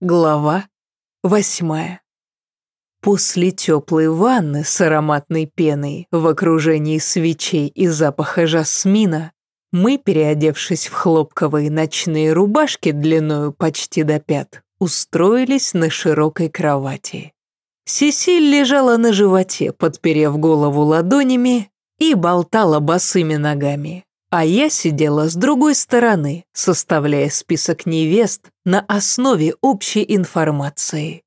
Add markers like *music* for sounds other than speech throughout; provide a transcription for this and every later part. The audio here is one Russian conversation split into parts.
Глава восьмая. После теплой ванны с ароматной пеной в окружении свечей и запаха жасмина мы, переодевшись в хлопковые ночные рубашки длиною почти до пят, устроились на широкой кровати. Сесиль лежала на животе, подперев голову ладонями и болтала босыми ногами а я сидела с другой стороны, составляя список невест на основе общей информации.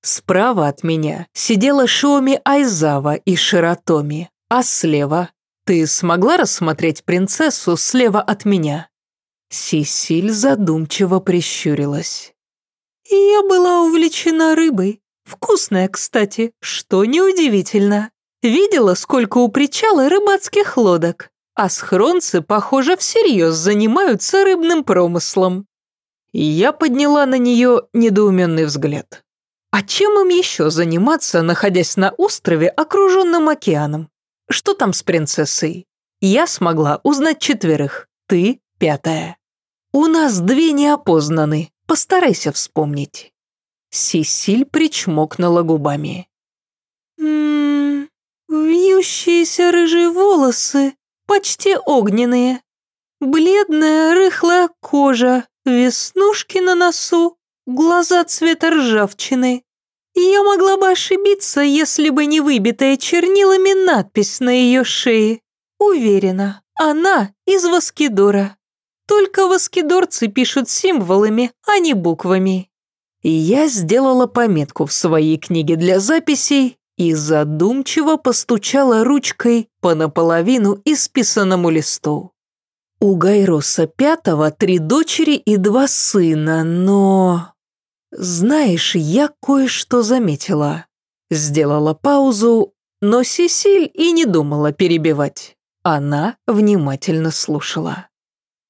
Справа от меня сидела Шоми Айзава и Широтоми, а слева ты смогла рассмотреть принцессу слева от меня? Сисиль задумчиво прищурилась. Я была увлечена рыбой. Вкусная, кстати, что неудивительно. Видела, сколько у причала рыбацких лодок а схронцы, похоже, всерьез занимаются рыбным промыслом. Я подняла на нее недоуменный взгляд. А чем им еще заниматься, находясь на острове, окруженном океаном? Что там с принцессой? Я смогла узнать четверых, ты пятая. У нас две неопознаны, постарайся вспомнить. Сисиль причмокнула губами. «Ммм, вьющиеся рыжие волосы, почти огненные. Бледная рыхлая кожа, веснушки на носу, глаза цвета ржавчины. Я могла бы ошибиться, если бы не выбитая чернилами надпись на ее шее. Уверена, она из Воскидора. Только воскидорцы пишут символами, а не буквами. Я сделала пометку в своей книге для записей и задумчиво постучала ручкой по наполовину исписанному листу. У Гайроса Пятого три дочери и два сына, но... Знаешь, я кое-что заметила. Сделала паузу, но Сесиль и не думала перебивать. Она внимательно слушала.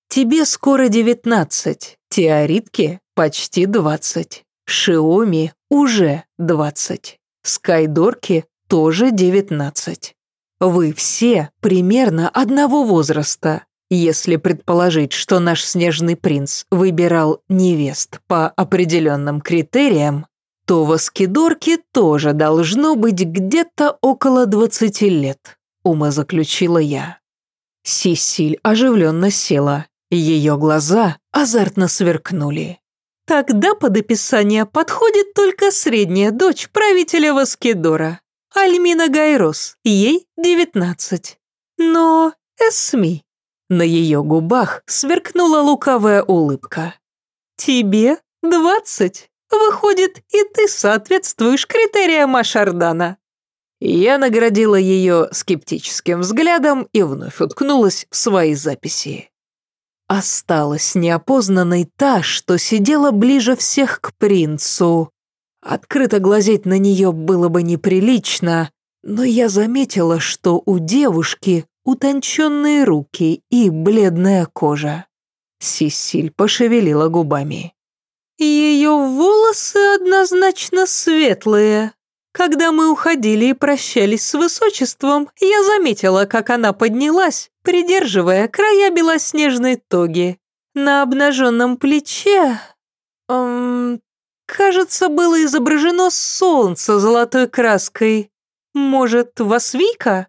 «Тебе скоро девятнадцать, Теоритке почти двадцать, Шиоми уже двадцать». Скайдорке тоже девятнадцать. Вы все примерно одного возраста, если предположить, что наш снежный принц выбирал невест по определенным критериям, то в Аскидорке тоже должно быть где-то около двадцати лет, умозаключила я. Сисиль оживленно села, ее глаза азартно сверкнули. Тогда под описание подходит только средняя дочь правителя Васкедора, Альмина Гайрос, ей девятнадцать. Но Эсми. На ее губах сверкнула лукавая улыбка. Тебе двадцать. Выходит, и ты соответствуешь критериям Ашардана. Я наградила ее скептическим взглядом и вновь уткнулась в свои записи. Осталась неопознанной та, что сидела ближе всех к принцу. Открыто глазеть на нее было бы неприлично, но я заметила, что у девушки утонченные руки и бледная кожа. Сисиль пошевелила губами. Ее волосы однозначно светлые. Когда мы уходили и прощались с высочеством, я заметила, как она поднялась, придерживая края белоснежной тоги. На обнаженном плече... Эм, кажется, было изображено солнце золотой краской. Может, Васвика?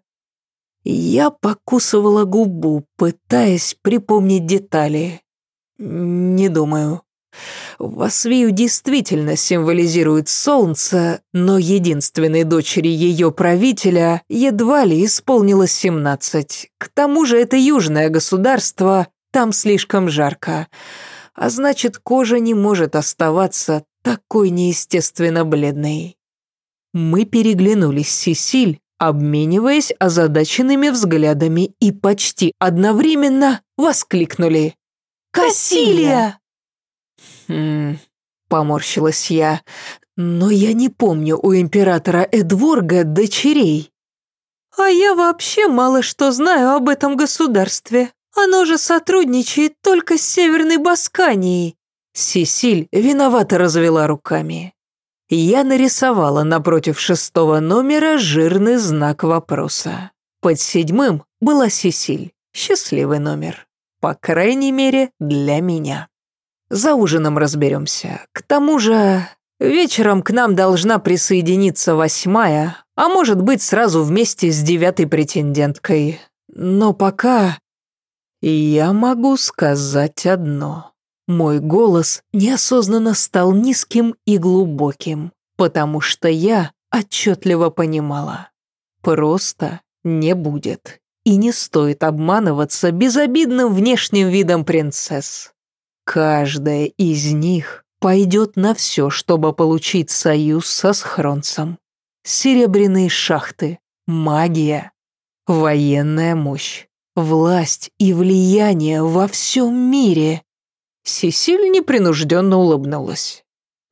Я покусывала губу, пытаясь припомнить детали. Не думаю. Васвию действительно символизирует солнце, но единственной дочери ее правителя едва ли исполнилось семнадцать. К тому же это южное государство, там слишком жарко. А значит, кожа не может оставаться такой неестественно бледной. Мы переглянулись с Сесиль, обмениваясь озадаченными взглядами и почти одновременно воскликнули. «Кассилия!» «Хм...» — поморщилась я. «Но я не помню у императора Эдворга дочерей». «А я вообще мало что знаю об этом государстве. Оно же сотрудничает только с Северной Басканией». Сесиль виновато развела руками. Я нарисовала напротив шестого номера жирный знак вопроса. Под седьмым была Сесиль. Счастливый номер. По крайней мере, для меня. За ужином разберемся. К тому же, вечером к нам должна присоединиться восьмая, а может быть сразу вместе с девятой претенденткой. Но пока я могу сказать одно. Мой голос неосознанно стал низким и глубоким, потому что я отчетливо понимала. Просто не будет. И не стоит обманываться безобидным внешним видом принцесс. Каждая из них пойдет на все, чтобы получить союз со Схронцем. Серебряные шахты, магия, военная мощь, власть и влияние во всем мире. Сесиль непринужденно улыбнулась.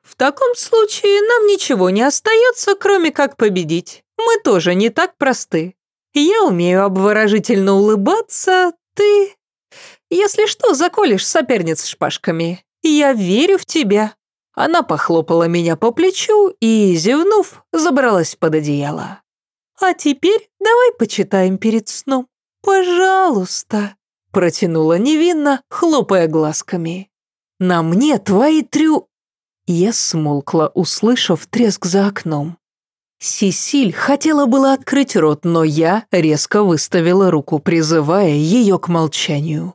«В таком случае нам ничего не остается, кроме как победить. Мы тоже не так просты. Я умею обворожительно улыбаться, ты... Если что, заколешь соперниц шпажками. Я верю в тебя». Она похлопала меня по плечу и, зевнув, забралась под одеяло. «А теперь давай почитаем перед сном. Пожалуйста», — протянула невинно, хлопая глазками. «На мне твои трю...» Я смолкла, услышав треск за окном. Сисиль хотела было открыть рот, но я резко выставила руку, призывая ее к молчанию.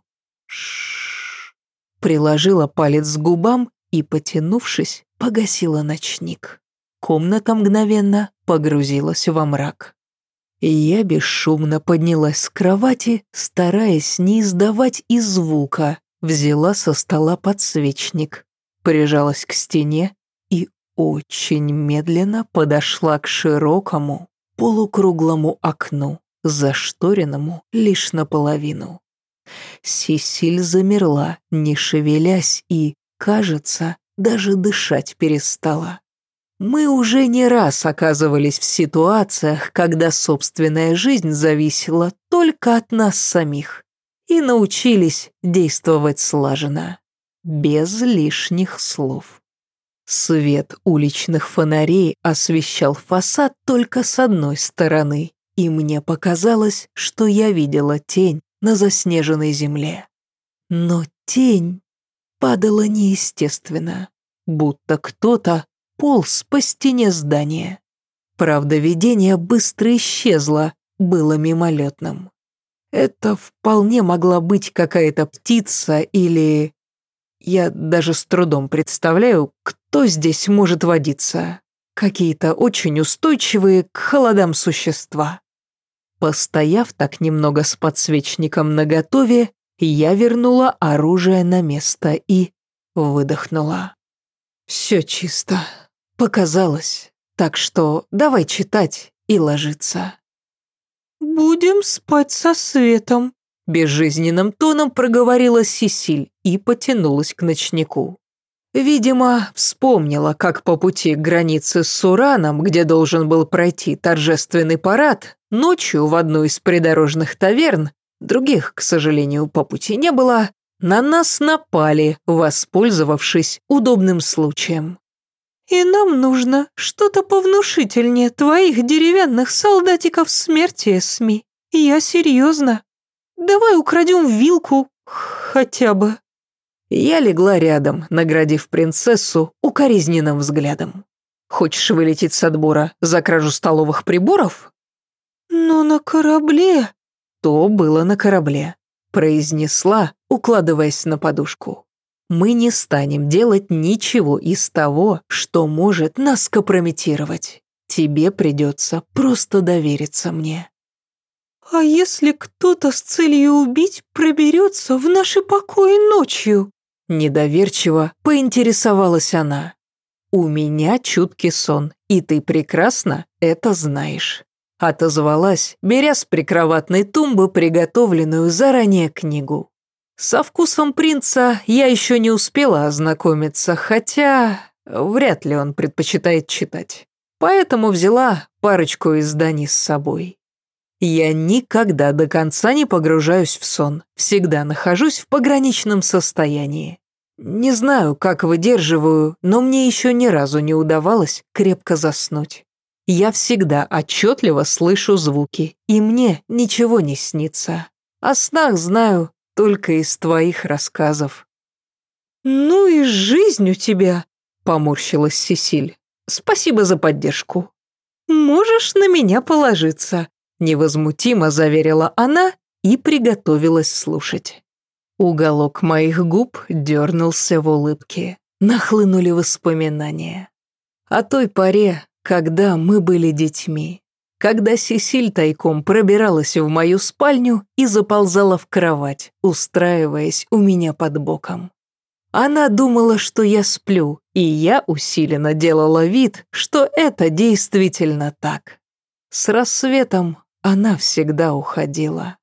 Приложила палец к губам и, потянувшись, погасила ночник. Комната мгновенно погрузилась во мрак. Я бесшумно поднялась с кровати, стараясь не издавать и звука, взяла со стола подсвечник, прижалась к стене очень медленно подошла к широкому полукруглому окну, зашторенному лишь наполовину. Сисиль замерла, не шевелясь, и, кажется, даже дышать перестала. Мы уже не раз оказывались в ситуациях, когда собственная жизнь зависела только от нас самих, и научились действовать слаженно, без лишних слов. Свет уличных фонарей освещал фасад только с одной стороны, и мне показалось, что я видела тень на заснеженной земле. Но тень падала неестественно, будто кто-то полз по стене здания. Правда, видение быстро исчезло, было мимолетным. Это вполне могла быть какая-то птица или я даже с трудом представляю, кто здесь может водиться. Какие-то очень устойчивые к холодам существа. Постояв так немного с подсвечником наготове, я вернула оружие на место и выдохнула. Все чисто. Показалось. Так что давай читать и ложиться. «Будем спать со светом», Безжизненным тоном проговорила Сисиль и потянулась к ночнику. Видимо, вспомнила, как по пути к границе с Сураном, где должен был пройти торжественный парад, ночью в одну из придорожных таверн, других, к сожалению, по пути не было, на нас напали, воспользовавшись удобным случаем. «И нам нужно что-то повнушительнее твоих деревянных солдатиков смерти, СМИ. Я серьезно. Давай украдем вилку хотя бы». Я легла рядом, наградив принцессу укоризненным взглядом. «Хочешь вылететь с отбора за кражу столовых приборов?» «Но на корабле...» «То было на корабле», — произнесла, укладываясь на подушку. «Мы не станем делать ничего из того, что может нас компрометировать. Тебе придется просто довериться мне». «А если кто-то с целью убить проберется в наши покои ночью?» Недоверчиво поинтересовалась она. «У меня чуткий сон, и ты прекрасно это знаешь». Отозвалась, беря с прикроватной тумбы приготовленную заранее книгу. Со вкусом принца я еще не успела ознакомиться, хотя вряд ли он предпочитает читать. Поэтому взяла парочку изданий с собой. Я никогда до конца не погружаюсь в сон, всегда нахожусь в пограничном состоянии. Не знаю, как выдерживаю, но мне еще ни разу не удавалось крепко заснуть. Я всегда отчетливо слышу звуки, и мне ничего не снится. О снах знаю только из твоих рассказов. «Ну и жизнь у тебя», — поморщилась Сесиль. «Спасибо за поддержку». «Можешь на меня положиться», — невозмутимо заверила она и приготовилась слушать. Уголок моих губ дернулся в улыбке. Нахлынули воспоминания. О той поре, когда мы были детьми. Когда Сесиль тайком пробиралась в мою спальню и заползала в кровать, устраиваясь у меня под боком. Она думала, что я сплю, и я усиленно делала вид, что это действительно так. С рассветом она всегда уходила.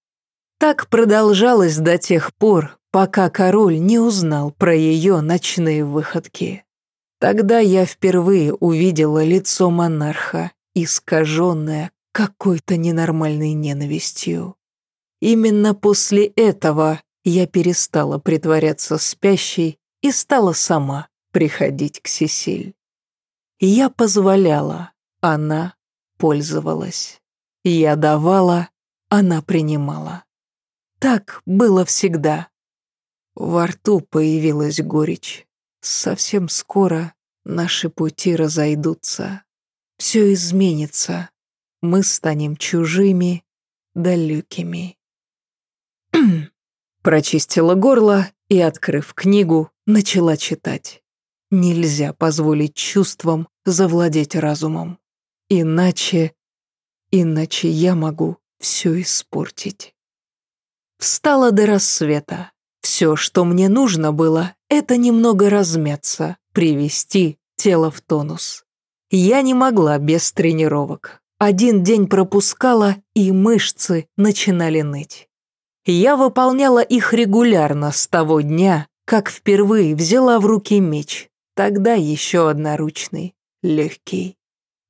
Так продолжалось до тех пор, пока король не узнал про ее ночные выходки. Тогда я впервые увидела лицо монарха, искаженное какой-то ненормальной ненавистью. Именно после этого я перестала притворяться спящей и стала сама приходить к Сесиль. Я позволяла, она пользовалась. Я давала, она принимала. Так было всегда. Во рту появилась горечь. Совсем скоро наши пути разойдутся. Все изменится. Мы станем чужими, далекими. *clears throat* Прочистила горло и, открыв книгу, начала читать. Нельзя позволить чувствам завладеть разумом. Иначе... Иначе я могу все испортить. Встала до рассвета. Все, что мне нужно было, это немного размяться, привести тело в тонус. Я не могла без тренировок. Один день пропускала, и мышцы начинали ныть. Я выполняла их регулярно с того дня, как впервые взяла в руки меч, тогда еще одноручный, легкий.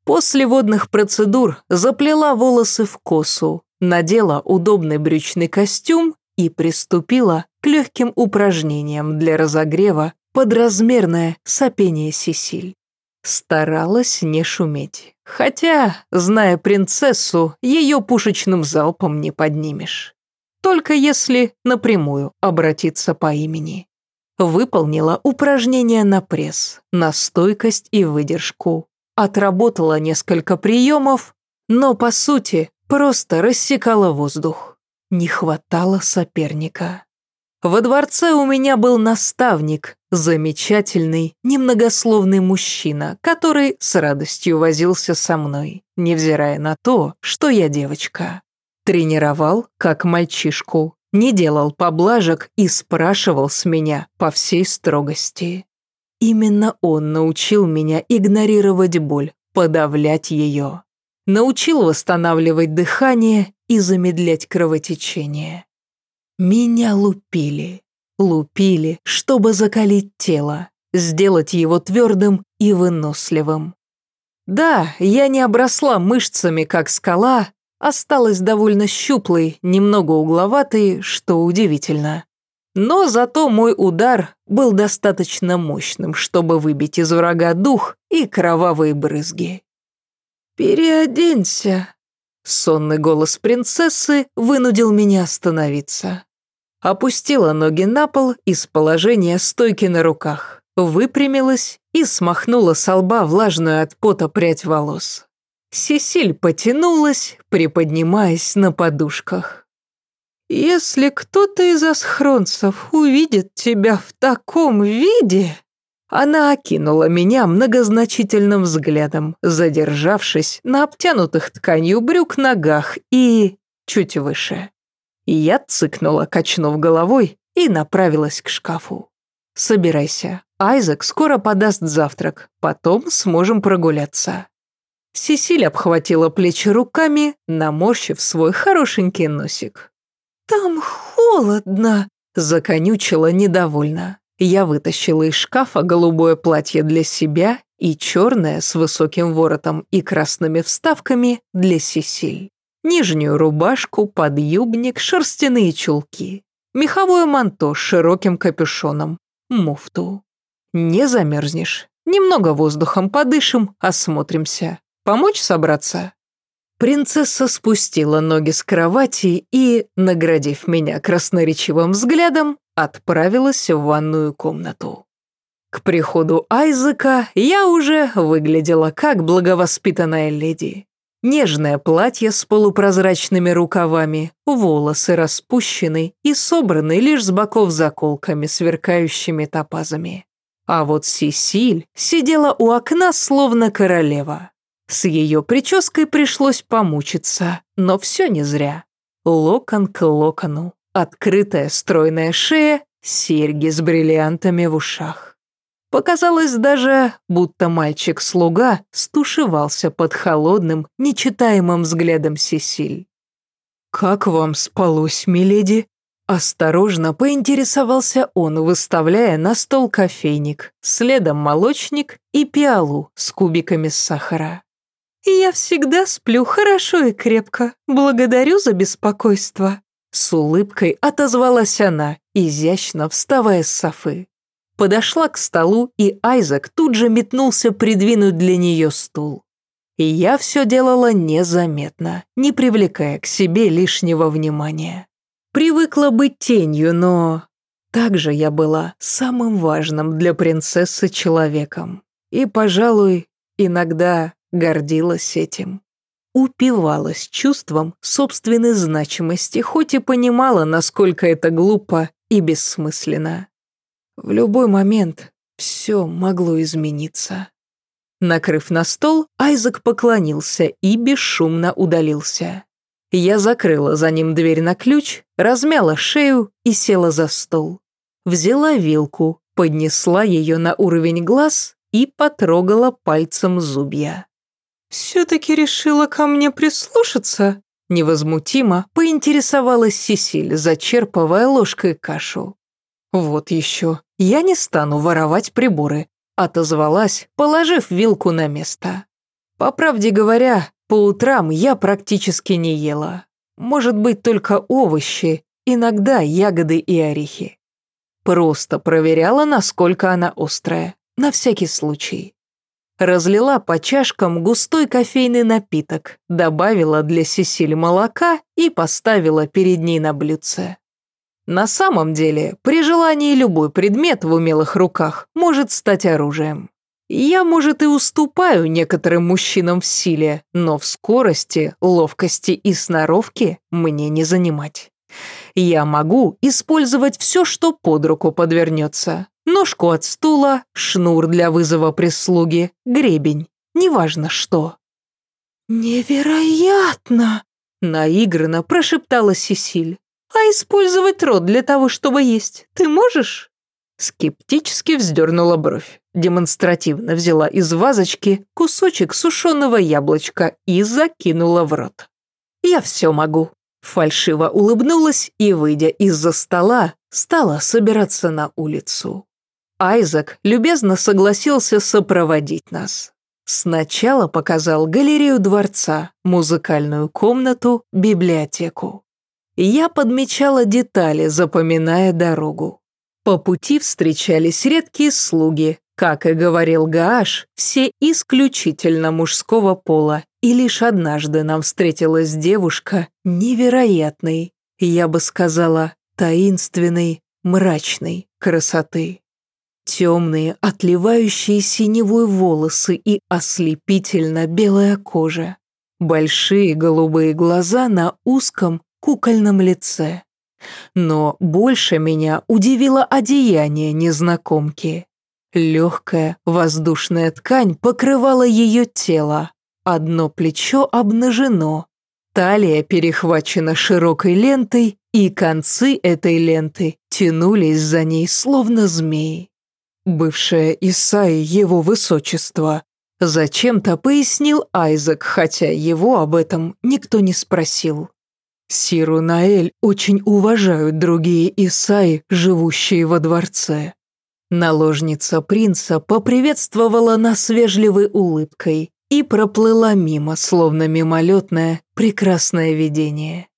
После водных процедур заплела волосы в косу, надела удобный брючный костюм и приступила к легким упражнениям для разогрева под размерное сопение Сесиль. Старалась не шуметь, хотя, зная принцессу, ее пушечным залпом не поднимешь. Только если напрямую обратиться по имени. Выполнила упражнения на пресс, на стойкость и выдержку. Отработала несколько приемов, но, по сути, просто рассекала воздух. Не хватало соперника. Во дворце у меня был наставник, замечательный, немногословный мужчина, который с радостью возился со мной, невзирая на то, что я девочка. Тренировал, как мальчишку, не делал поблажек и спрашивал с меня по всей строгости. Именно он научил меня игнорировать боль, подавлять ее. Научил восстанавливать дыхание и замедлять кровотечение. Меня лупили, лупили, чтобы закалить тело, сделать его твердым и выносливым. Да, я не обросла мышцами, как скала, осталась довольно щуплой, немного угловатой, что удивительно. Но зато мой удар был достаточно мощным, чтобы выбить из врага дух и кровавые брызги. «Переоденься», — сонный голос принцессы вынудил меня остановиться. Опустила ноги на пол из положения стойки на руках, выпрямилась и смахнула с лба влажную от пота прядь волос. Сесиль потянулась, приподнимаясь на подушках. «Если кто-то из асхронцев увидит тебя в таком виде...» Она окинула меня многозначительным взглядом, задержавшись на обтянутых тканью брюк ногах и... чуть выше. Я цыкнула, качнув головой, и направилась к шкафу. «Собирайся, Айзек скоро подаст завтрак, потом сможем прогуляться». Сесиль обхватила плечи руками, наморщив свой хорошенький носик. «Там холодно!» – законючила недовольно. Я вытащила из шкафа голубое платье для себя и черное с высоким воротом и красными вставками для Сесиль. Нижнюю рубашку, подъюбник, шерстяные чулки. Меховое манто с широким капюшоном. Муфту. Не замерзнешь. Немного воздухом подышим, осмотримся. Помочь собраться?» Принцесса спустила ноги с кровати и, наградив меня красноречивым взглядом, отправилась в ванную комнату. К приходу Айзека я уже выглядела как благовоспитанная леди. Нежное платье с полупрозрачными рукавами, волосы распущены и собраны лишь с боков заколками, сверкающими топазами. А вот Сисиль сидела у окна словно королева. С ее прической пришлось помучиться, но все не зря. Локон к локону, открытая стройная шея, серьги с бриллиантами в ушах. Показалось даже, будто мальчик-слуга стушевался под холодным, нечитаемым взглядом Сесиль. «Как вам спалось, миледи?» Осторожно поинтересовался он, выставляя на стол кофейник, следом молочник и пиалу с кубиками сахара. «Я всегда сплю хорошо и крепко. Благодарю за беспокойство». С улыбкой отозвалась она, изящно вставая с софы подошла к столу, и Айзек тут же метнулся придвинуть для нее стул. И я все делала незаметно, не привлекая к себе лишнего внимания. Привыкла быть тенью, но... Также я была самым важным для принцессы человеком. И, пожалуй, иногда гордилась этим. Упивалась чувством собственной значимости, хоть и понимала, насколько это глупо и бессмысленно. В любой момент все могло измениться. Накрыв на стол, Айзек поклонился и бесшумно удалился. Я закрыла за ним дверь на ключ, размяла шею и села за стол. Взяла вилку, поднесла ее на уровень глаз и потрогала пальцем зубья. «Все-таки решила ко мне прислушаться?» Невозмутимо поинтересовалась Сесиль, зачерпывая ложкой кашу. «Вот еще, я не стану воровать приборы», — отозвалась, положив вилку на место. По правде говоря, по утрам я практически не ела. Может быть, только овощи, иногда ягоды и орехи. Просто проверяла, насколько она острая, на всякий случай. Разлила по чашкам густой кофейный напиток, добавила для Сесиль молока и поставила перед ней на блюдце. На самом деле, при желании любой предмет в умелых руках может стать оружием. Я, может, и уступаю некоторым мужчинам в силе, но в скорости, ловкости и сноровке мне не занимать. Я могу использовать все, что под руку подвернется. Ножку от стула, шнур для вызова прислуги, гребень, неважно что. «Невероятно!» – наигранно прошептала Сесиль. А использовать рот для того, чтобы есть, ты можешь?» Скептически вздернула бровь, демонстративно взяла из вазочки кусочек сушеного яблочка и закинула в рот. «Я все могу». Фальшиво улыбнулась и, выйдя из-за стола, стала собираться на улицу. Айзек любезно согласился сопроводить нас. Сначала показал галерею дворца, музыкальную комнату, библиотеку. Я подмечала детали, запоминая дорогу. По пути встречались редкие слуги, как и говорил Гааш, все исключительно мужского пола, и лишь однажды нам встретилась девушка невероятной, я бы сказала, таинственной, мрачной красоты. Темные, отливающие синевой волосы и ослепительно белая кожа. Большие голубые глаза на узком, кукольном лице. Но больше меня удивило одеяние незнакомки. Легкая воздушная ткань покрывала ее тело. Одно плечо обнажено, талия перехвачена широкой лентой, и концы этой ленты тянулись за ней, словно змеи. Бывшая Исаи его высочество. Зачем-то пояснил Айзек, хотя его об этом никто не спросил. Сиру Наэль очень уважают другие Исаи, живущие во дворце. Наложница принца поприветствовала нас вежливой улыбкой и проплыла мимо, словно мимолетное, прекрасное видение.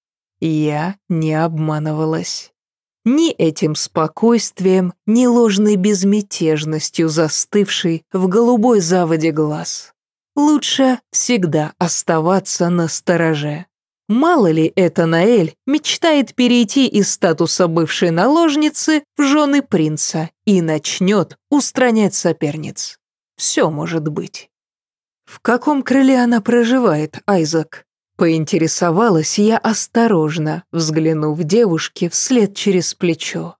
Я не обманывалась. Ни этим спокойствием, ни ложной безмятежностью застывшей в голубой заводе глаз. Лучше всегда оставаться на стороже. Мало ли это Наэль мечтает перейти из статуса бывшей наложницы в жены принца и начнет устранять соперниц. Все может быть. В каком крыле она проживает, Айзек? Поинтересовалась я осторожно, взглянув девушке вслед через плечо.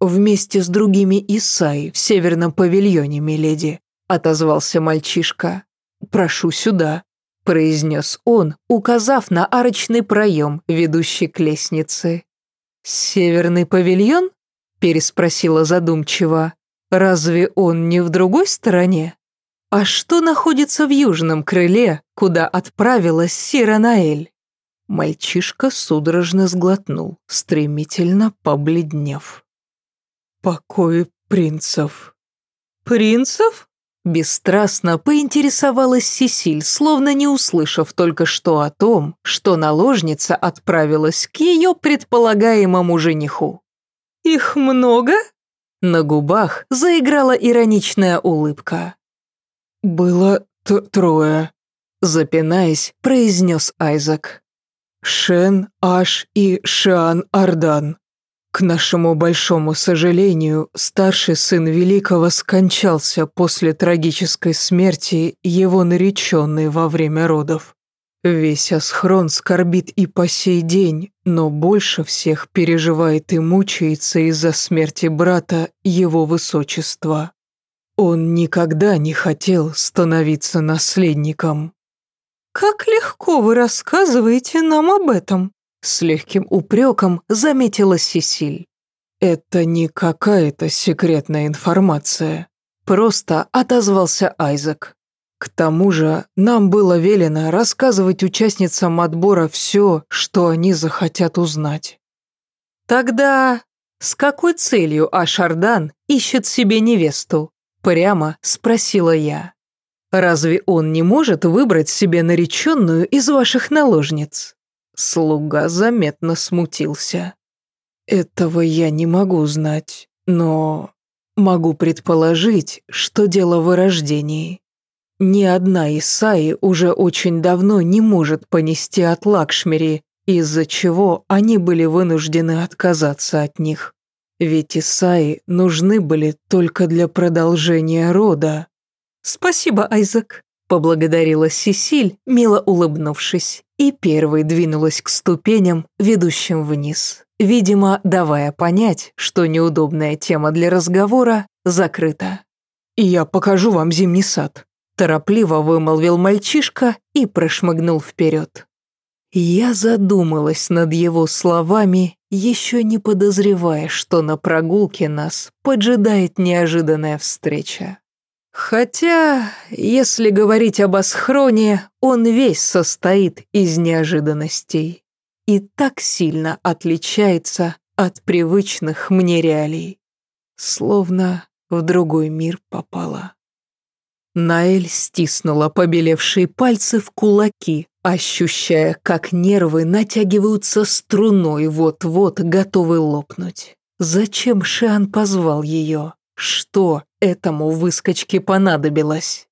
«Вместе с другими Исаи в северном павильоне, миледи», — отозвался мальчишка. «Прошу сюда», — произнес он, указав на арочный проем, ведущий к лестнице. «Северный павильон?» — переспросила задумчиво. «Разве он не в другой стороне?» «А что находится в южном крыле, куда отправилась Сира Наэль?» Мальчишка судорожно сглотнул, стремительно побледнев. «Покои принцев». «Принцев?» Бесстрастно поинтересовалась Сесиль, словно не услышав только что о том, что наложница отправилась к ее предполагаемому жениху. «Их много?» На губах заиграла ироничная улыбка. «Было трое», — запинаясь, произнес Айзек. «Шен, Аш и Шиан Ардан. К нашему большому сожалению, старший сын Великого скончался после трагической смерти его нареченной во время родов. Весь Асхрон скорбит и по сей день, но больше всех переживает и мучается из-за смерти брата его высочества. Он никогда не хотел становиться наследником. «Как легко вы рассказываете нам об этом», с легким упреком заметила Сесиль. «Это не какая-то секретная информация», просто отозвался Айзек. К тому же нам было велено рассказывать участницам отбора все, что они захотят узнать. Тогда с какой целью Ашардан ищет себе невесту? Прямо спросила я. Разве он не может выбрать себе нареченную из ваших наложниц? Слуга заметно смутился. «Этого я не могу знать, но могу предположить, что дело в рождении. Ни одна Исаи уже очень давно не может понести от Лакшмири, из-за чего они были вынуждены отказаться от них. Ведь Исаи нужны были только для продолжения рода». «Спасибо, Айзек», Поблагодарила Сесиль, мило улыбнувшись, и первой двинулась к ступеням, ведущим вниз, видимо, давая понять, что неудобная тема для разговора закрыта. «Я покажу вам зимний сад», – торопливо вымолвил мальчишка и прошмыгнул вперед. Я задумалась над его словами, еще не подозревая, что на прогулке нас поджидает неожиданная встреча. Хотя, если говорить об Асхроне, он весь состоит из неожиданностей и так сильно отличается от привычных мне реалий, словно в другой мир попала. Наэль стиснула побелевшие пальцы в кулаки, ощущая, как нервы натягиваются струной, вот-вот готовы лопнуть. Зачем Шиан позвал ее? Что этому выскочке понадобилось?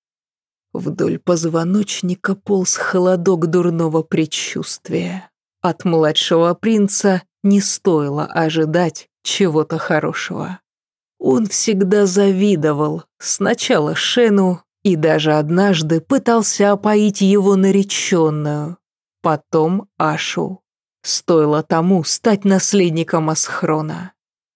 Вдоль позвоночника полз холодок дурного предчувствия. От младшего принца не стоило ожидать чего-то хорошего. Он всегда завидовал сначала Шену и даже однажды пытался опоить его нареченную, потом Ашу. Стоило тому стать наследником Асхрона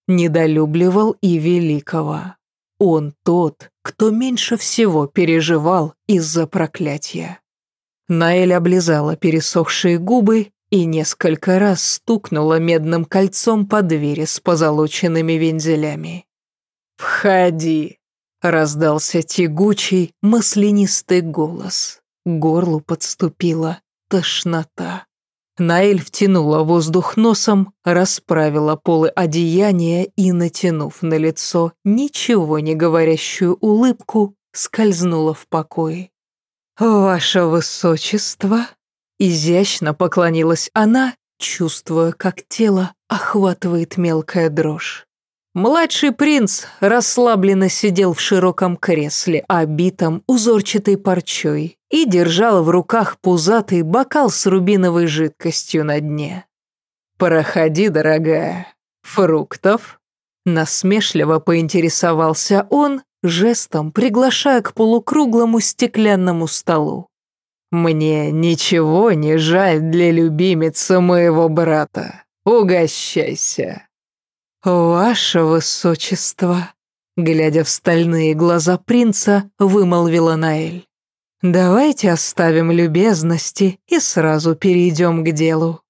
недолюбливал и великого. Он тот, кто меньше всего переживал из-за проклятия. Наэль облизала пересохшие губы и несколько раз стукнула медным кольцом по двери с позолоченными вензелями. «Входи!» — раздался тягучий, маслянистый голос. К горлу подступила тошнота. Наэль втянула воздух носом, расправила полы одеяния и, натянув на лицо ничего не говорящую улыбку, скользнула в покое. «Ваше высочество!» Изящно поклонилась она, чувствуя, как тело охватывает мелкая дрожь. Младший принц расслабленно сидел в широком кресле, обитом узорчатой парчой, и держал в руках пузатый бокал с рубиновой жидкостью на дне. «Проходи, дорогая. Фруктов?» Насмешливо поинтересовался он, жестом приглашая к полукруглому стеклянному столу. «Мне ничего не жаль для любимицы моего брата. Угощайся». «Ваше высочество», глядя в стальные глаза принца, вымолвила Наэль. «Давайте оставим любезности и сразу перейдем к делу.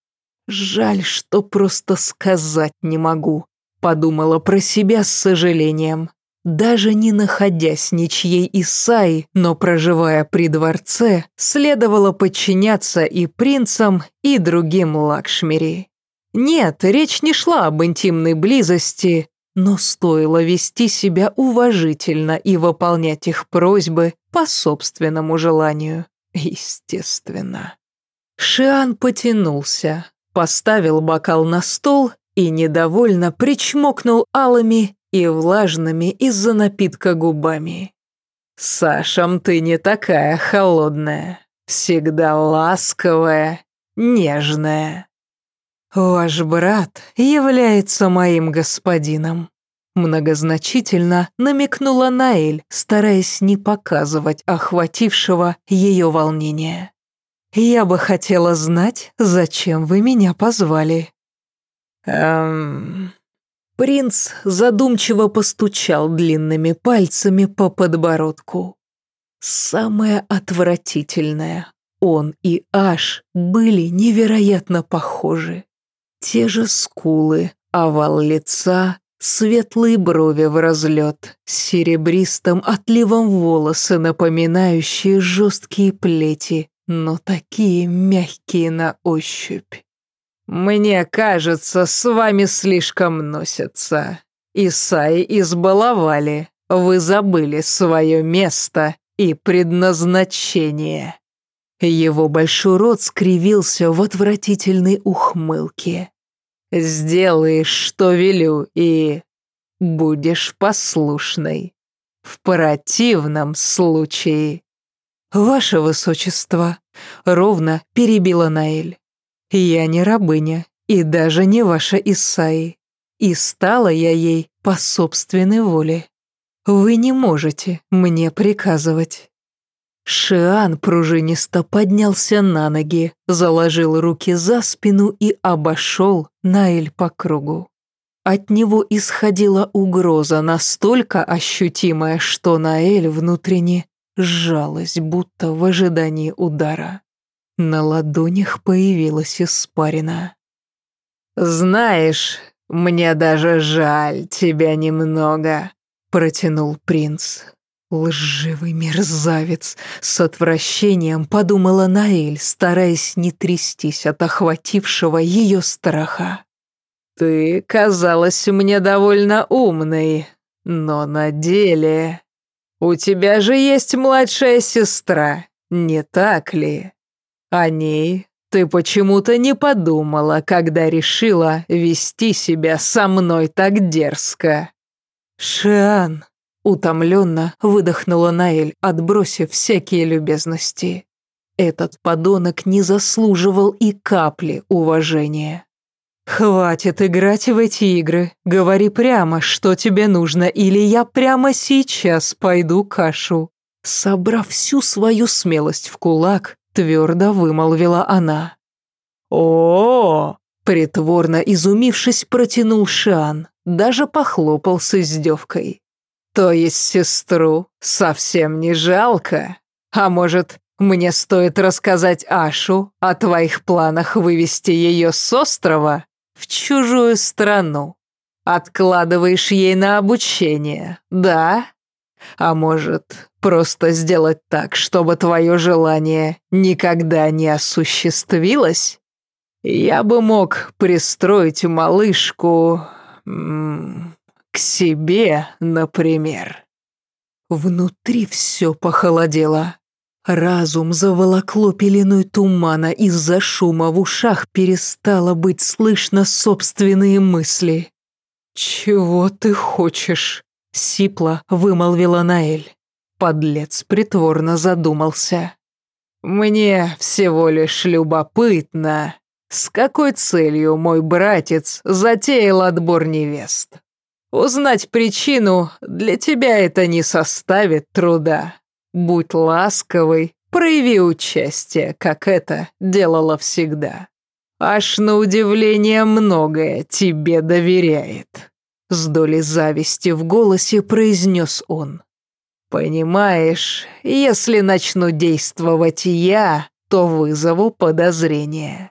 Жаль, что просто сказать не могу», подумала про себя с сожалением. Даже не находясь ничьей Исаи, но проживая при дворце, следовало подчиняться и принцам, и другим Лакшмири. Нет, речь не шла об интимной близости, но стоило вести себя уважительно и выполнять их просьбы по собственному желанию, естественно. Шиан потянулся, поставил бокал на стол и недовольно причмокнул алыми и влажными из-за напитка губами. «Сашам, ты не такая холодная, всегда ласковая, нежная». «Ваш брат является моим господином», многозначительно намекнула Наэль, стараясь не показывать охватившего ее волнения. «Я бы хотела знать, зачем вы меня позвали». «Эм...» Принц задумчиво постучал длинными пальцами по подбородку. Самое отвратительное, он и Аш были невероятно похожи. Те же скулы, овал лица, светлые брови в разлет, серебристым отливом волосы, напоминающие жесткие плети, но такие мягкие на ощупь. «Мне кажется, с вами слишком носятся. Исаи избаловали, вы забыли свое место и предназначение». Его большой рот скривился в отвратительной ухмылке. «Сделаешь, что велю, и будешь послушной. В противном случае...» «Ваше высочество», — ровно перебила Наэль. «Я не рабыня и даже не ваша Исаи, и стала я ей по собственной воле. Вы не можете мне приказывать». Шиан пружинисто поднялся на ноги, заложил руки за спину и обошел Наэль по кругу. От него исходила угроза, настолько ощутимая, что Наэль внутренне сжалась, будто в ожидании удара. На ладонях появилась испарина. «Знаешь, мне даже жаль тебя немного», — протянул принц. «Лживый мерзавец!» — с отвращением подумала Наэль, стараясь не трястись от охватившего ее страха. «Ты казалась мне довольно умной, но на деле... У тебя же есть младшая сестра, не так ли? О ней ты почему-то не подумала, когда решила вести себя со мной так дерзко». «Шиан», Утомленно выдохнула Наэль, отбросив всякие любезности. Этот подонок не заслуживал и капли уважения. «Хватит играть в эти игры. Говори прямо, что тебе нужно, или я прямо сейчас пойду кашу». Собрав всю свою смелость в кулак, твердо вымолвила она. о, Притворно изумившись, протянул Шан, даже похлопал с издевкой. То есть сестру совсем не жалко? А может, мне стоит рассказать Ашу о твоих планах вывести ее с острова в чужую страну? Откладываешь ей на обучение, да? А может, просто сделать так, чтобы твое желание никогда не осуществилось? Я бы мог пристроить малышку к себе, например. Внутри все похолодело. Разум заволокло пеленой тумана, из-за шума в ушах перестало быть слышно собственные мысли. «Чего ты хочешь?» — сипло вымолвила Наэль. Подлец притворно задумался. Мне всего лишь любопытно, с какой целью мой братец затеял отбор невест. Узнать причину для тебя это не составит труда. Будь ласковый, прояви участие, как это делала всегда. Аж на удивление многое тебе доверяет. С долей зависти в голосе произнес он. «Понимаешь, если начну действовать я, то вызову подозрение.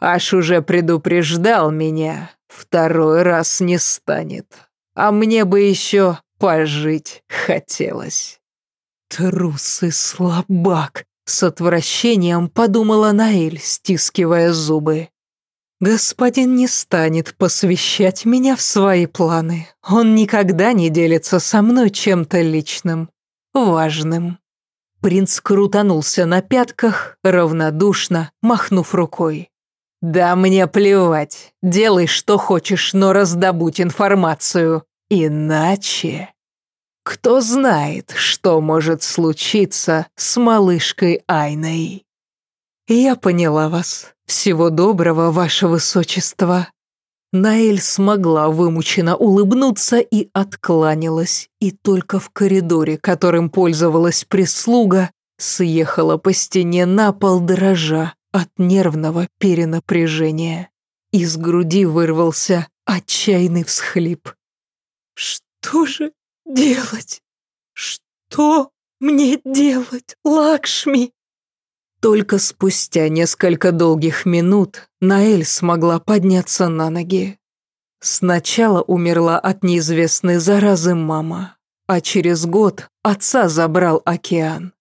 Аж уже предупреждал меня, второй раз не станет. А мне бы еще пожить хотелось». «Трус и слабак!» — с отвращением подумала Наэль, стискивая зубы. «Господин не станет посвящать меня в свои планы. Он никогда не делится со мной чем-то личным важным. Принц крутанулся на пятках, равнодушно, махнув рукой. «Да мне плевать. Делай, что хочешь, но раздобудь информацию. Иначе...» Кто знает, что может случиться с малышкой Айной. Я поняла вас. Всего доброго, ваше высочество. Наэль смогла вымученно улыбнуться и откланялась, и только в коридоре, которым пользовалась прислуга, съехала по стене на пол дрожа от нервного перенапряжения. Из груди вырвался отчаянный всхлип. «Что же делать? Что мне делать, Лакшми?» Только спустя несколько долгих минут Наэль смогла подняться на ноги. Сначала умерла от неизвестной заразы мама, а через год отца забрал океан.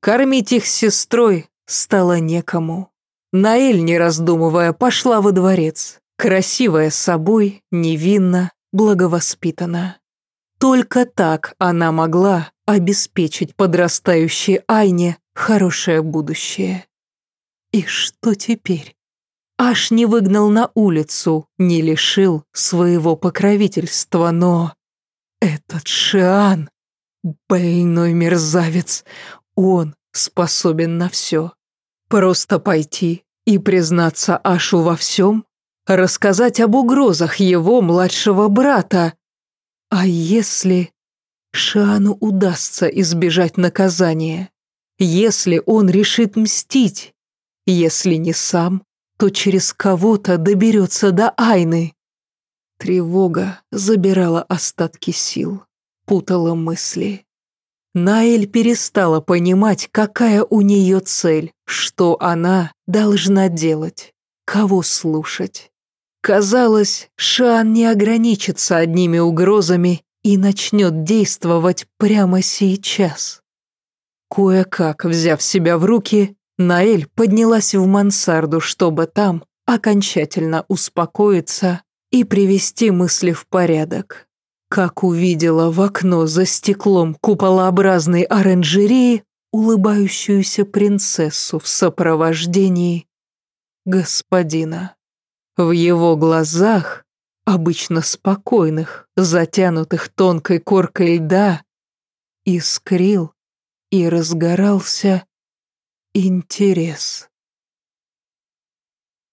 Кормить их сестрой стало некому. Наэль, не раздумывая, пошла во дворец, красивая собой, невинна, благовоспитана. Только так она могла обеспечить подрастающей Айне хорошее будущее. И что теперь? Аж не выгнал на улицу, не лишил своего покровительства, но... Этот Шиан, больной мерзавец, он способен на все. Просто пойти и признаться Ашу во всем, рассказать об угрозах его младшего брата. А если Шиану удастся избежать наказания? Если он решит мстить, если не сам, то через кого-то доберется до Айны. Тревога забирала остатки сил, путала мысли. Наэль перестала понимать, какая у нее цель, что она должна делать, кого слушать. Казалось, Шан не ограничится одними угрозами и начнет действовать прямо сейчас. Кое-как, взяв себя в руки, Наэль поднялась в мансарду, чтобы там окончательно успокоиться и привести мысли в порядок. Как увидела в окно за стеклом куполообразной оранжереи улыбающуюся принцессу в сопровождении господина. В его глазах, обычно спокойных, затянутых тонкой коркой льда, искрил и разгорался интерес.